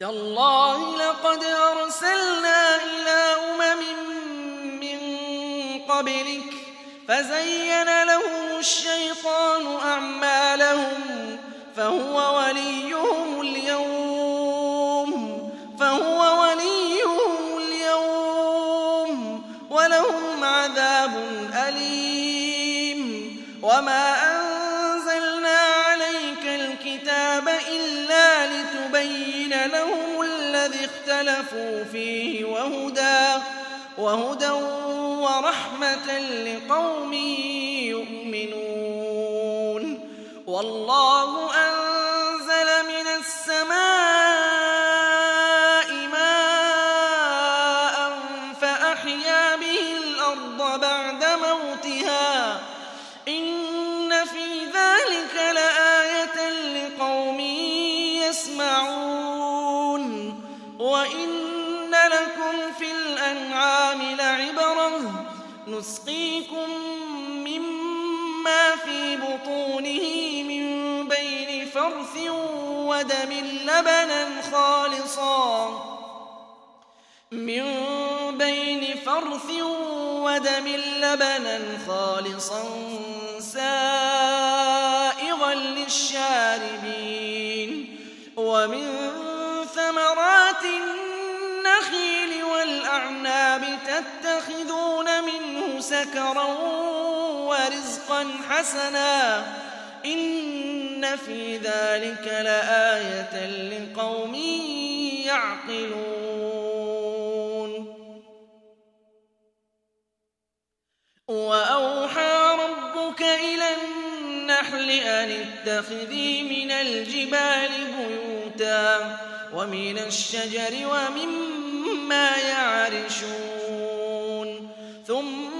تالله لقد أرسلنا إلى أمم من قبلك فزين لهم الشيطان أعمالهم فهو وليهم لهم الذي اختلفوا فيه وهدى وهدى ورحمة لقوم يؤمنون. والله أن يسقيكم مما في بطونه من بين فرث ودم لبنا خالصا من بين فرث ودم لبنا خالصا سكرا ورزقا حسنا إن في ذلك لآية لقوم يعقلون. وأوحى ربك إلى النحل أن اتخذي من الجبال بيوتا ومن الشجر ومما يعرشون. ثم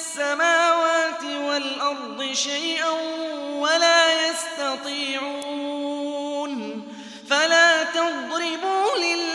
السماوات والأرض شيئا ولا يستطيعون فلا تضربوا لله